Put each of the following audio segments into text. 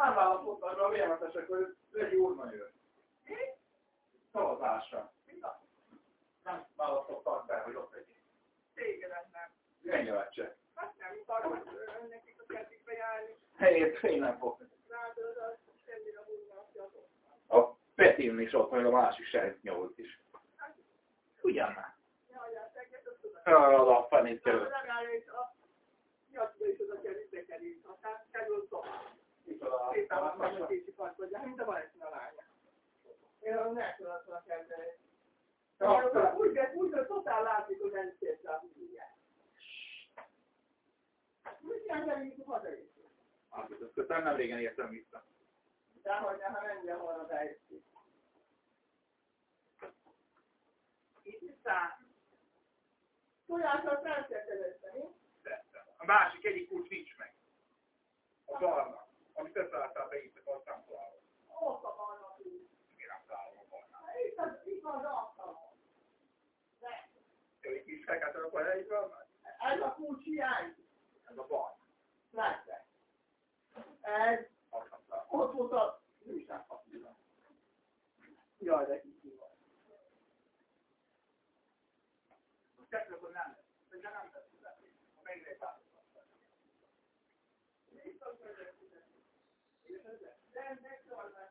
Nem választott arra a vélemetesek, hogy Regi úrna jön. Mi? Szavazásra. Nem választottak be, hogy ott legyél. Tégedet nem. Lengyeletse. Hát nem akarod nekik a kertikbe járni. Helyét én nem fog. Rádod az semmire húznak A Petin is ott van, a másik nyolc is. Ugyan már. Hát azt tudom. Arra a fenét Nem, kerül. legalábbis a nyakba is oda kell visszakerülni, aztán kerül tovább. Azt mondom, hogy kicsi parkolja, mint a Valesina lánya. Én a megtudatlan kezdeni. Úgy, de úgy, hogy totál látszik, hogy nem szép rá húzják. Mit jelenteni, hogy hazajöttünk? Hát, ezt nem régen értem vissza. De hogy ne, ha volna bejöttünk. Itt vissza. Tudással felszerelődte, mi? Tettem. A másik egyik kulcs nincs meg. A barna. Amit összeálltál be itt a számolával. Ott a barna. Miért nem találom a barnát? Itt az, itt van az asztalon. De, Jó, egy kis fekete akkor egy van? ez a kulcs hiányzik. Ez a barna. Látszik. Ez, nem ott volt a újságpapír. Jaj, de kicsi van. Kettő, akkor nem lesz. De nem lesz De megszólalnak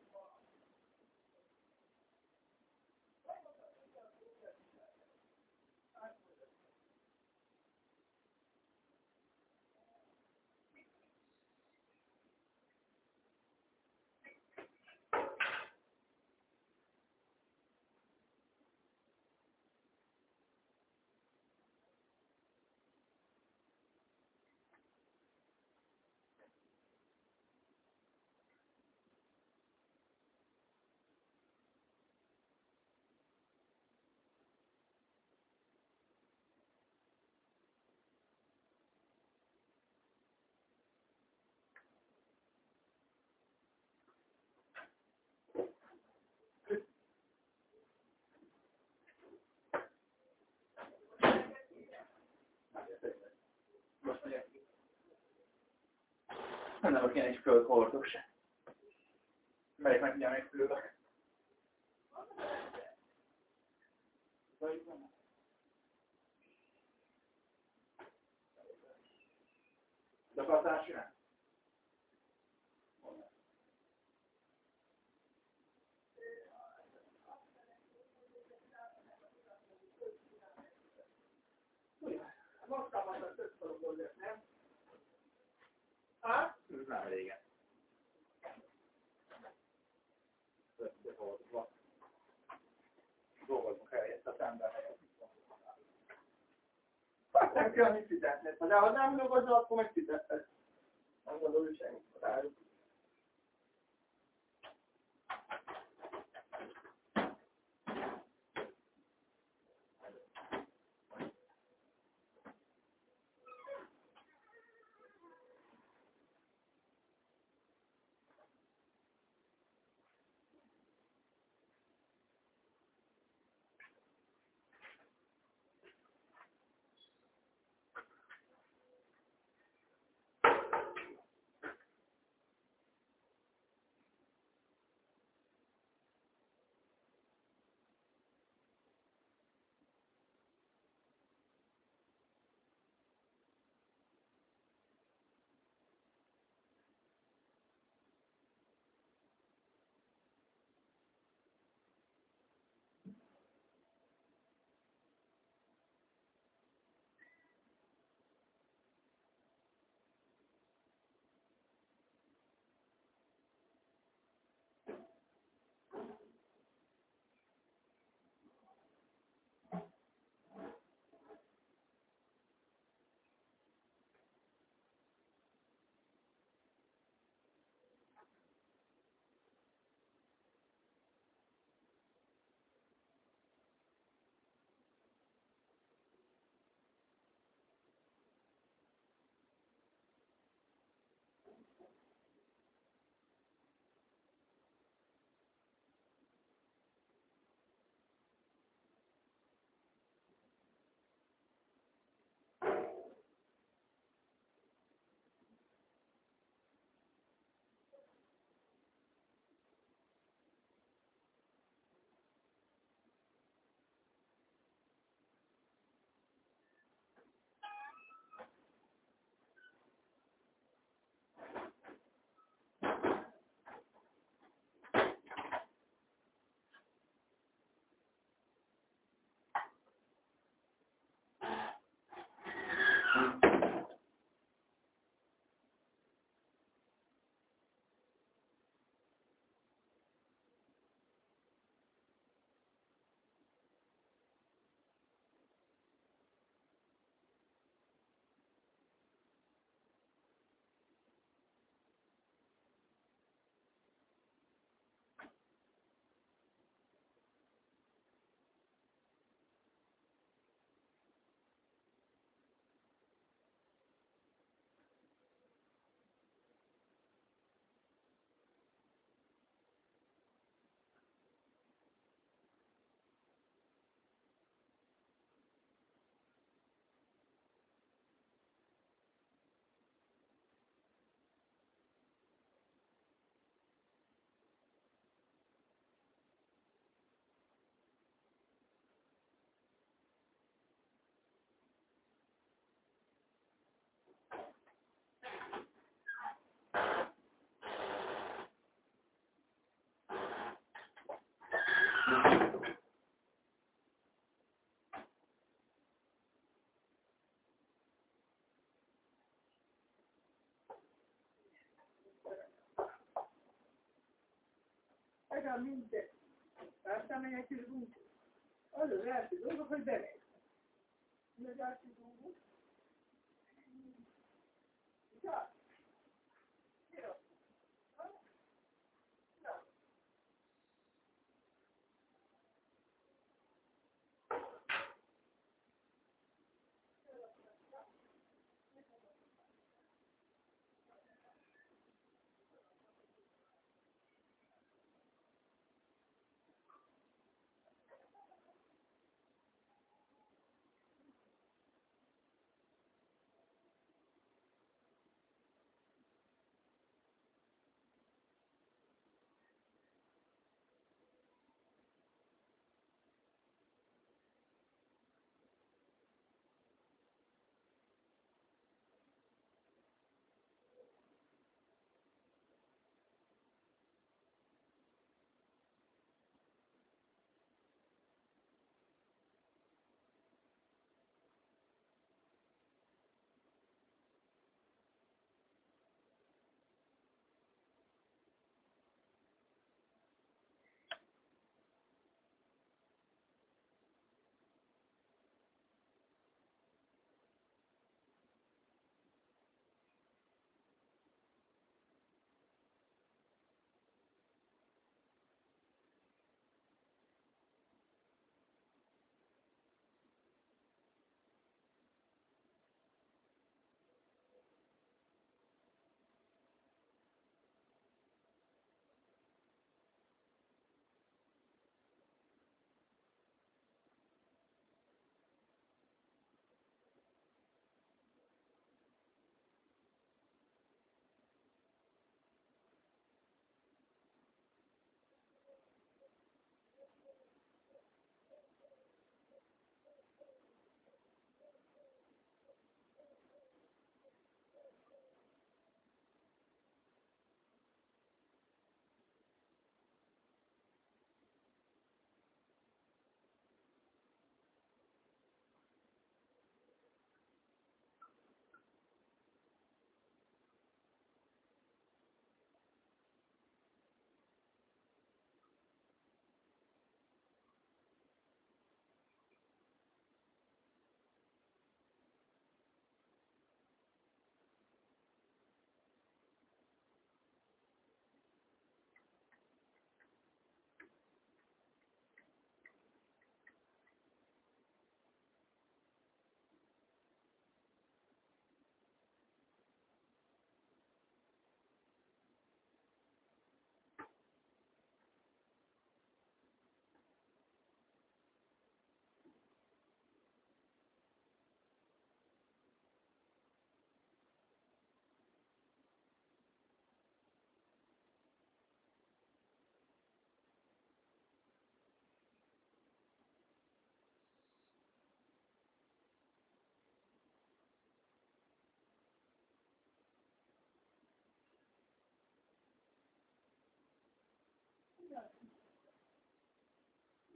Hát igen. Nem nem kéne egy földhordó se. Melyik meg mindjárt megfülök. De akartál? Hát, ez nem régen. Összehordva. Dolgozunk eljött az embernek. Hát nem kell mit fizetni, de ha nem dolgozol, akkor meg fizeted. Nem gondolod semmit. Rájuk. Veramente, bármelyek ülünk, az az első dolog, hogy bemegy. Mi az első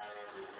Thank you.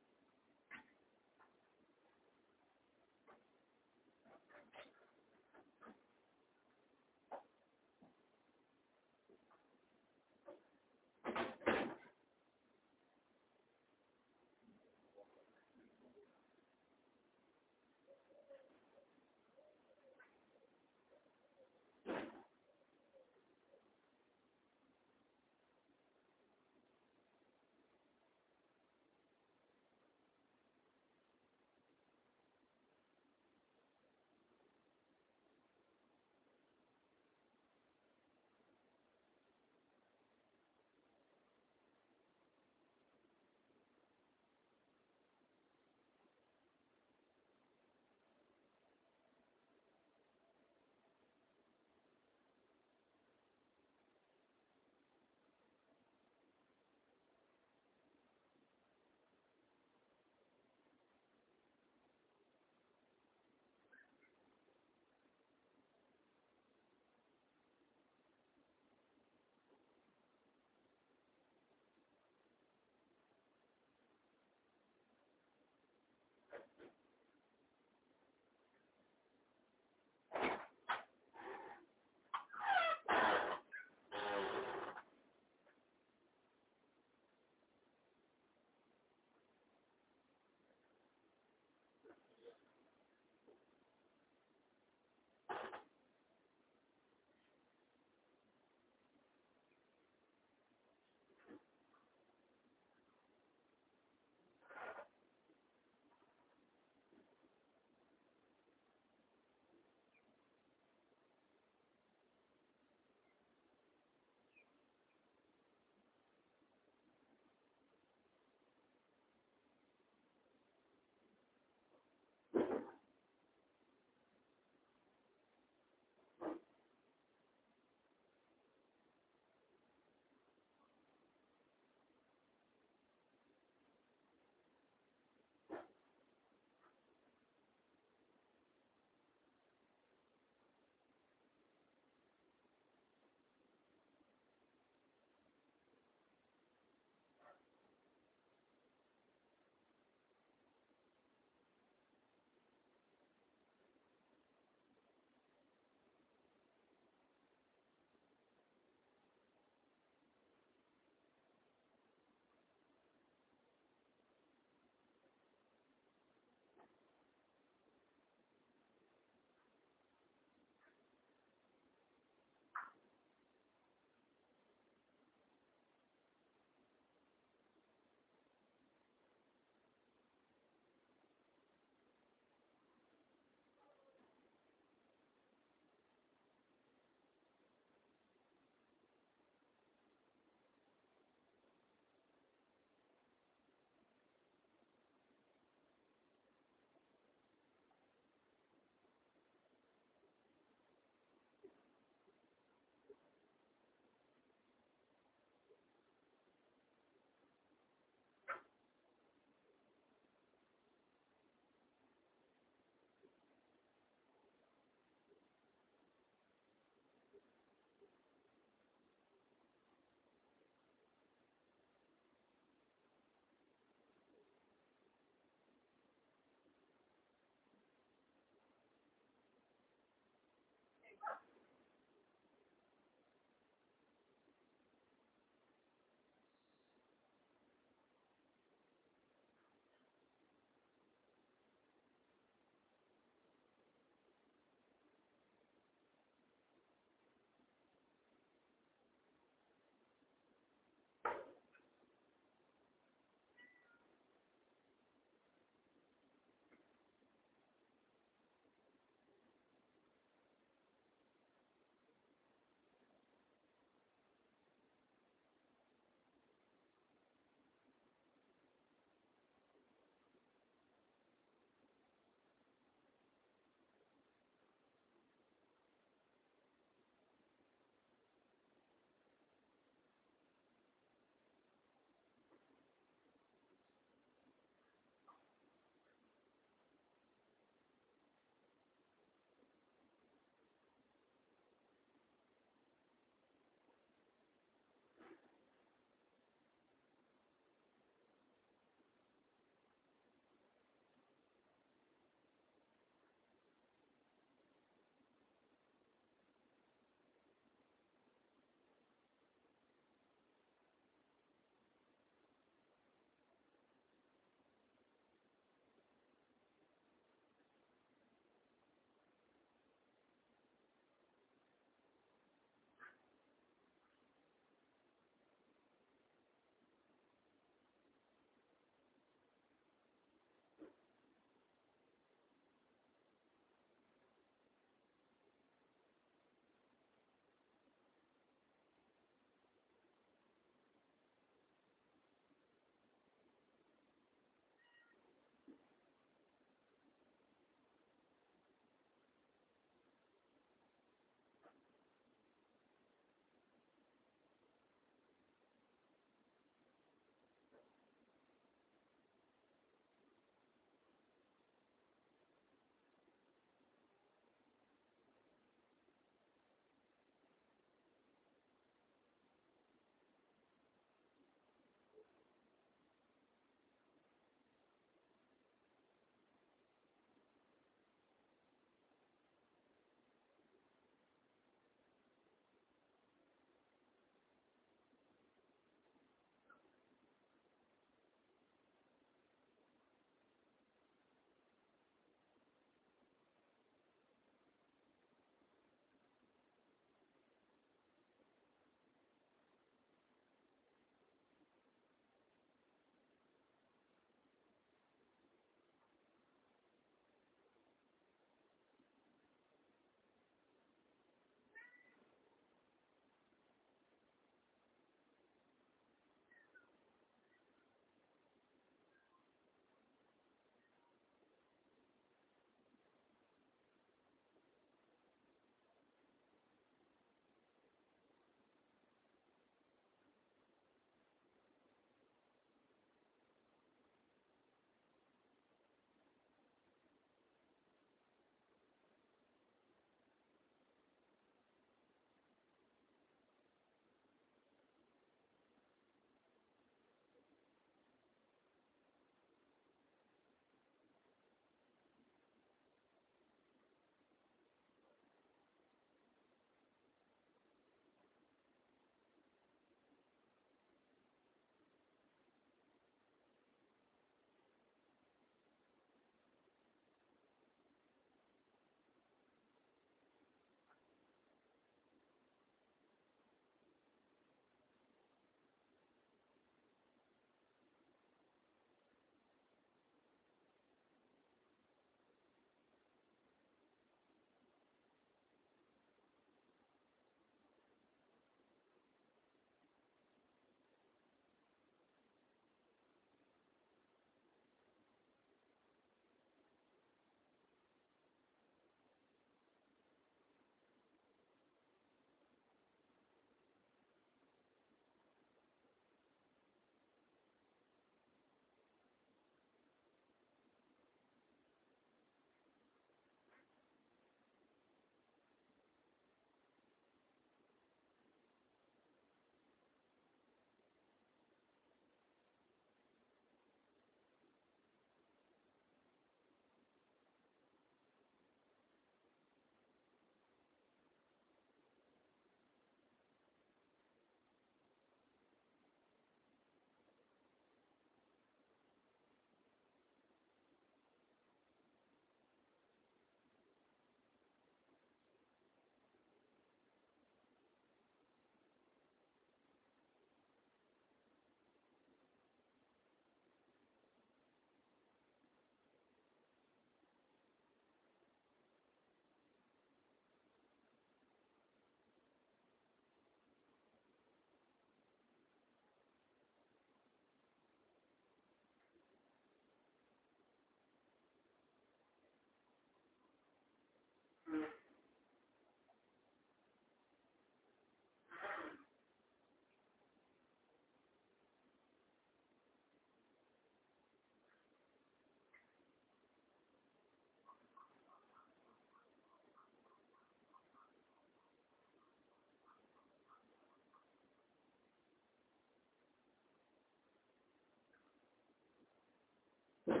De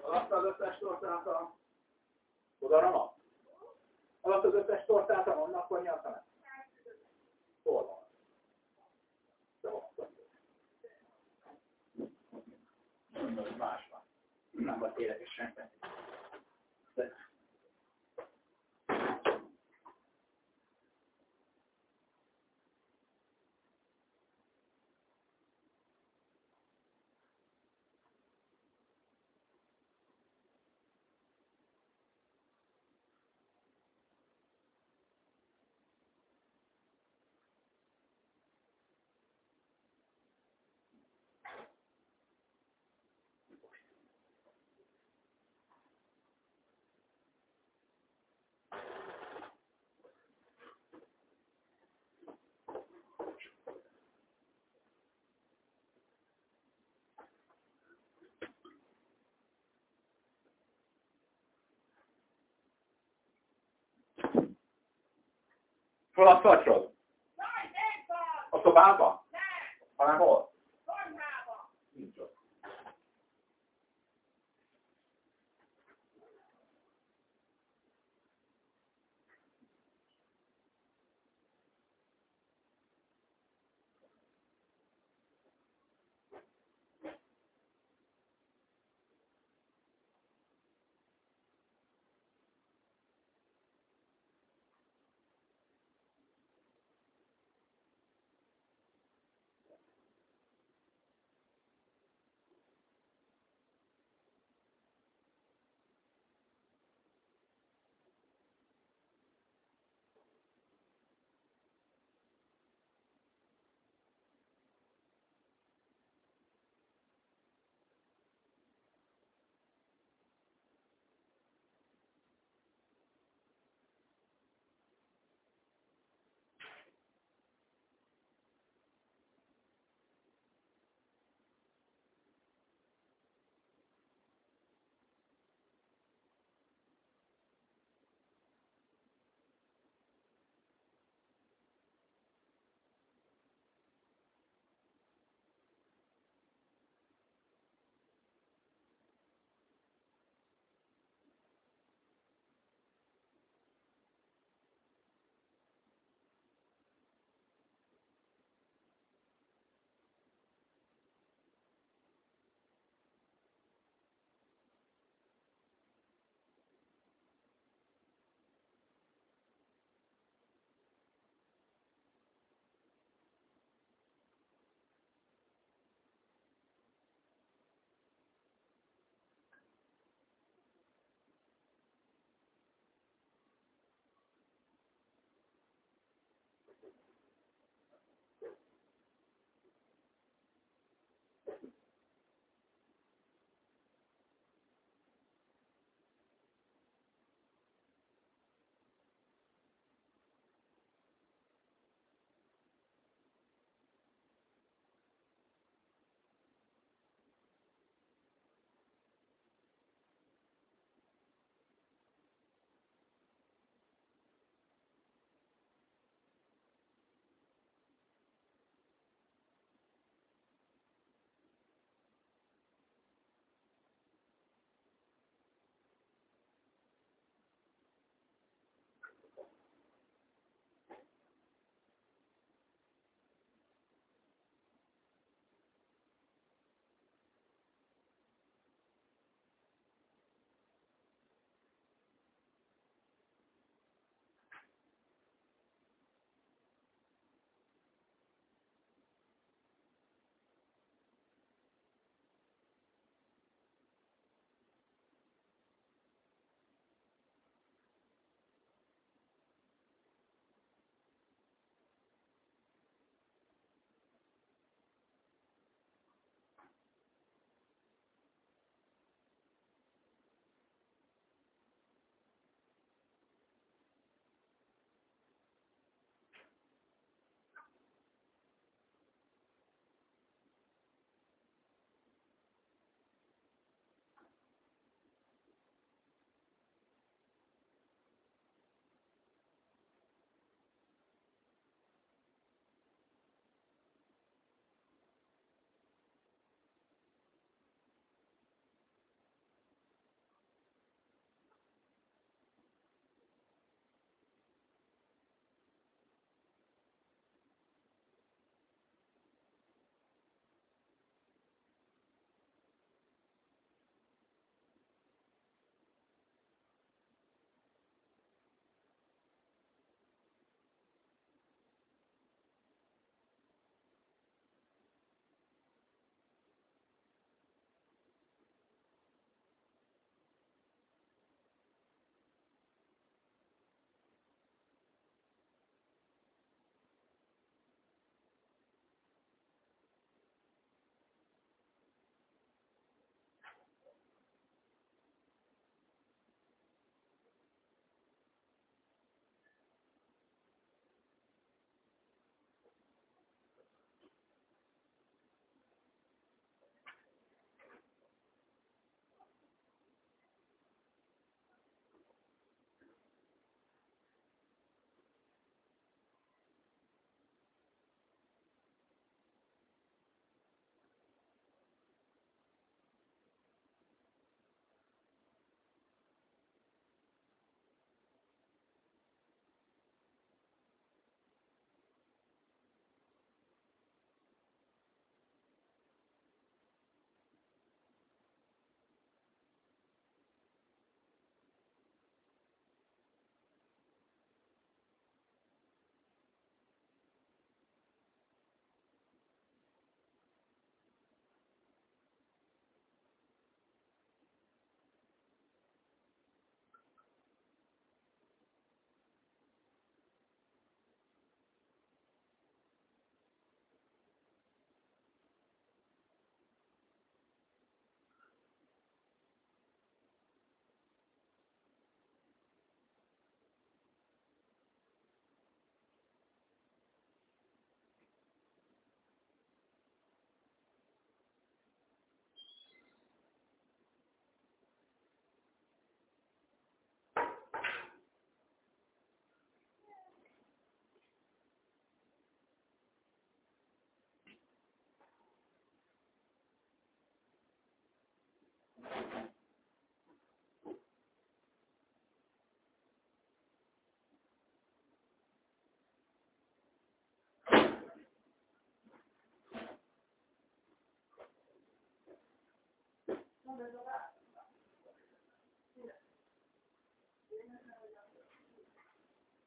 azt az összes tortát a... Oda Alatt az összes tortát a vannak, vagy nyilván nem? Hol van? De ott Mondom, más van. Nem volt tényleg is semmi. De Hol a szatyrod? A szobában? Hanem hol?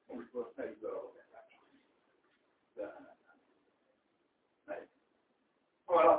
Úgy volt, egy darabot. De nem. Megy. Hol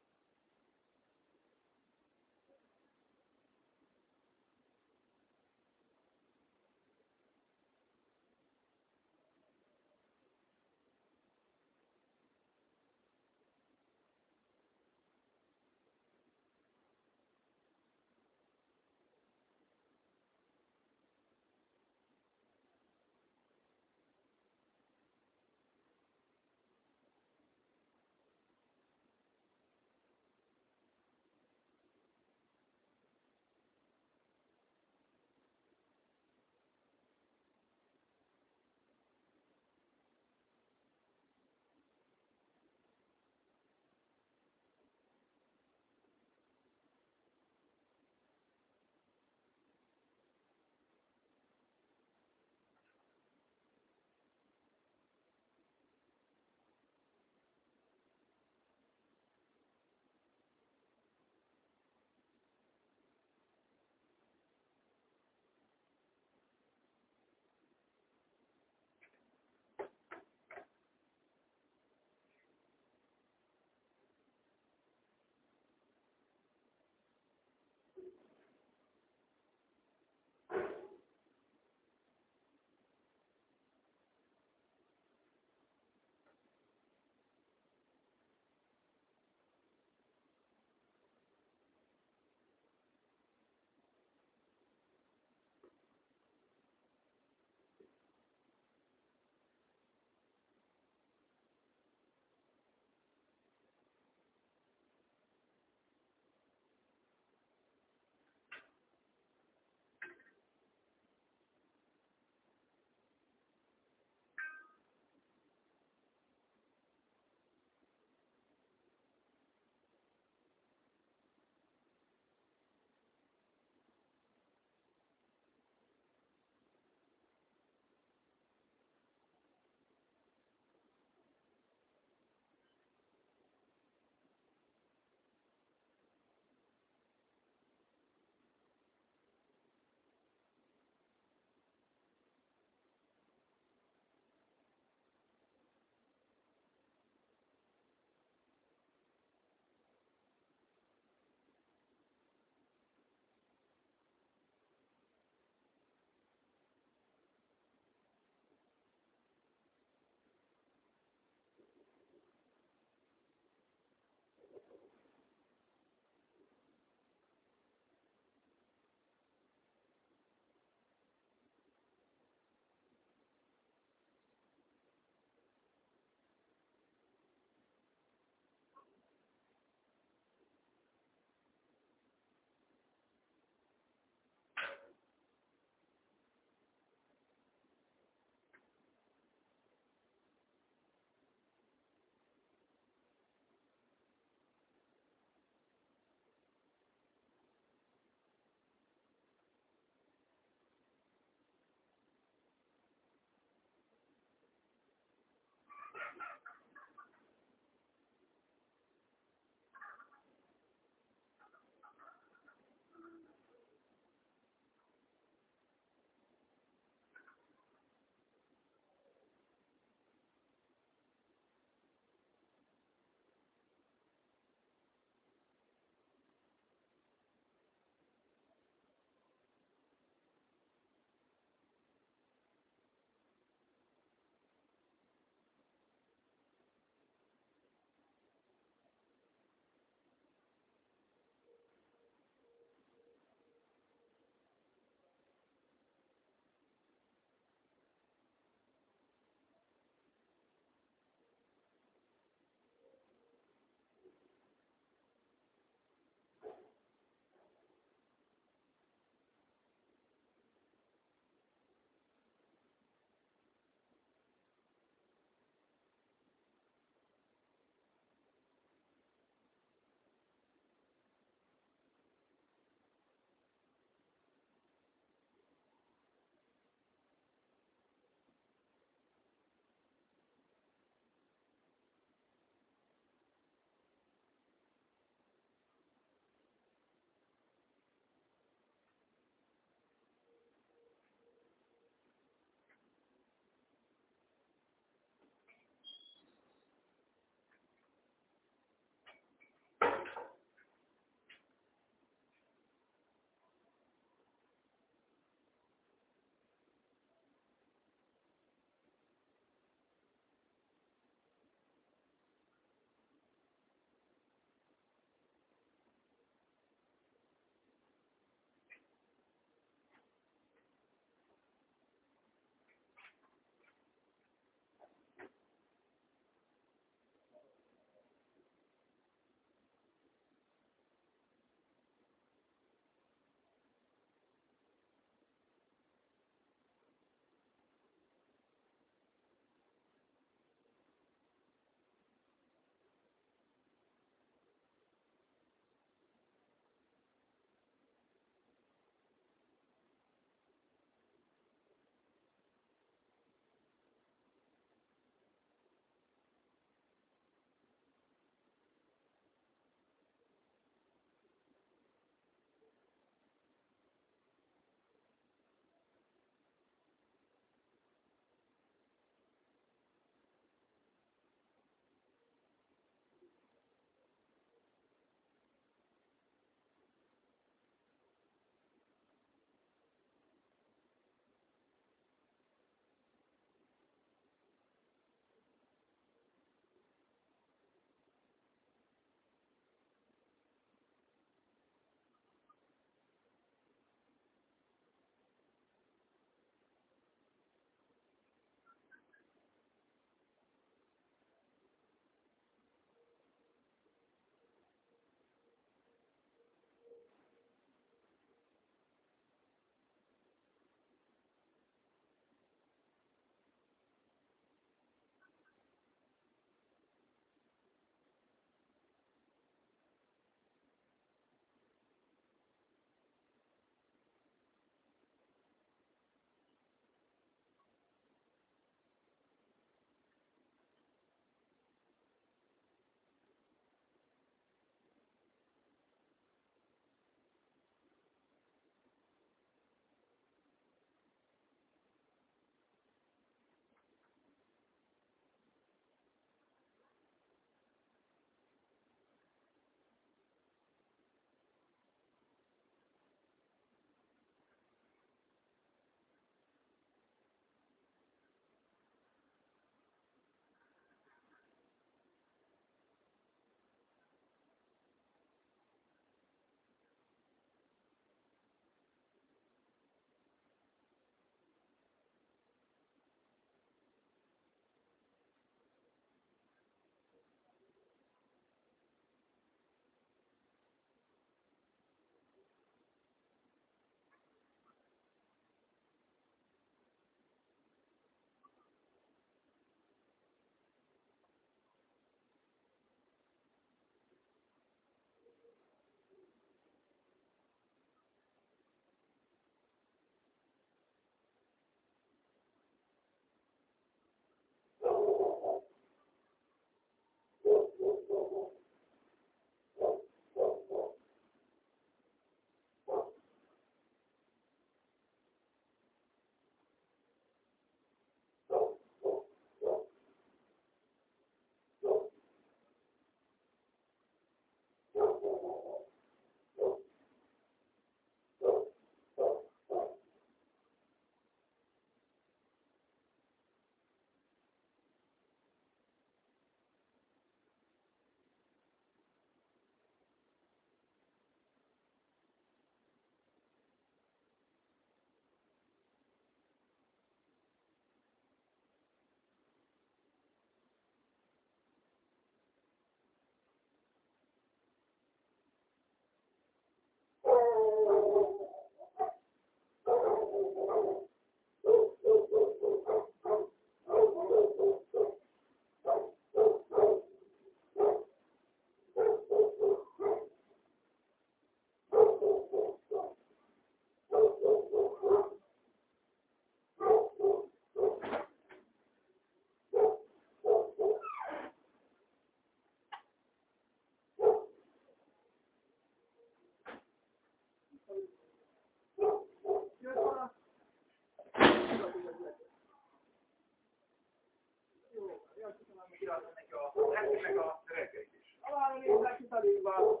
neki a esti meg a reggelig is. Talán én kifelé vált,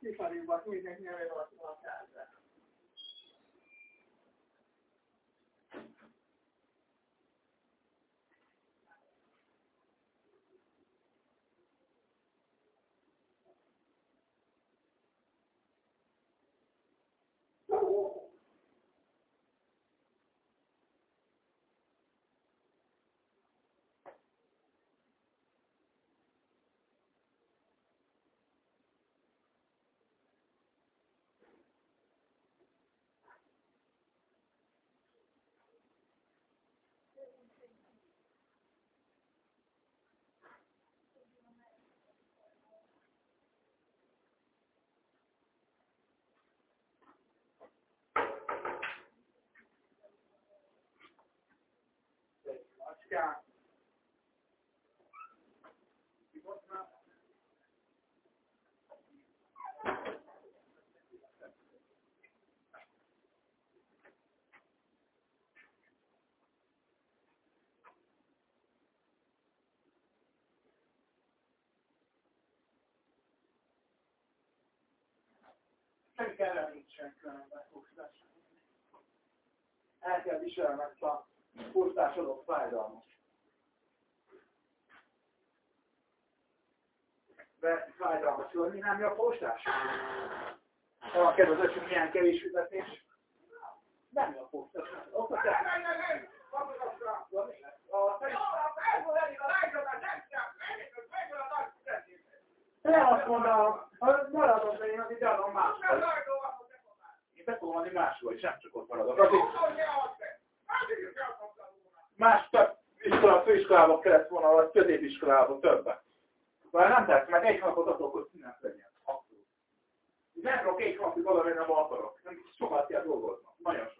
kifelé vált, mindenki nevén van. Nem kell nincsen különben fogszás. El kell viselni ezt a adott fájdalmat. De fájdalmas jönni, nem a postás? A kedves hogy milyen kevés fizetés. Nem a postás. Ott a te... Nem azt mondom, maradom, de én azért adom máshol. Én be tudom adni máshol, és nem csak ott maradok. Azért más több iskola, főiskolában kellett volna, vagy középiskolában többet. Már nem tesz, mert egy napot adok, hogy színes legyen. Abszolút. Nem tudok egy napig oda nem akarok. Nem sokat kell dolgoznom. Nagyon sokat.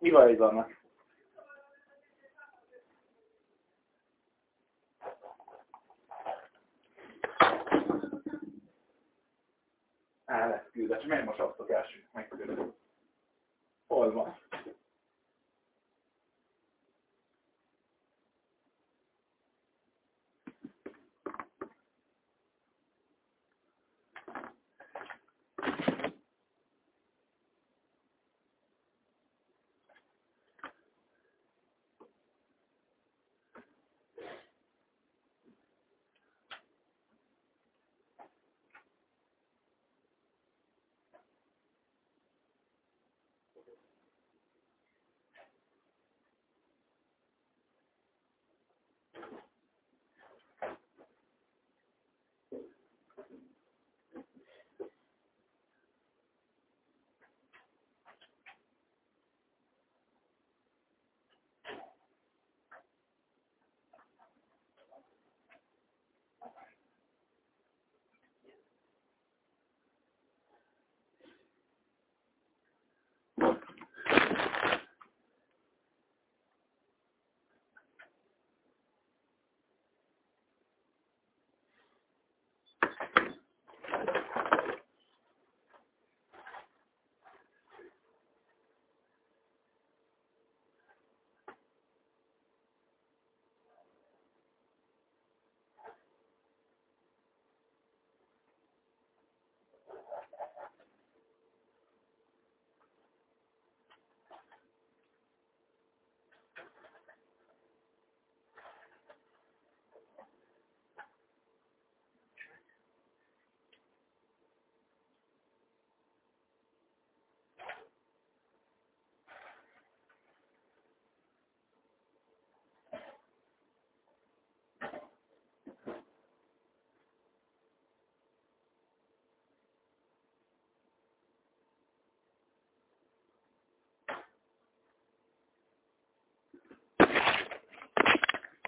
Mi baj vannak? El lesz csak miért most a első?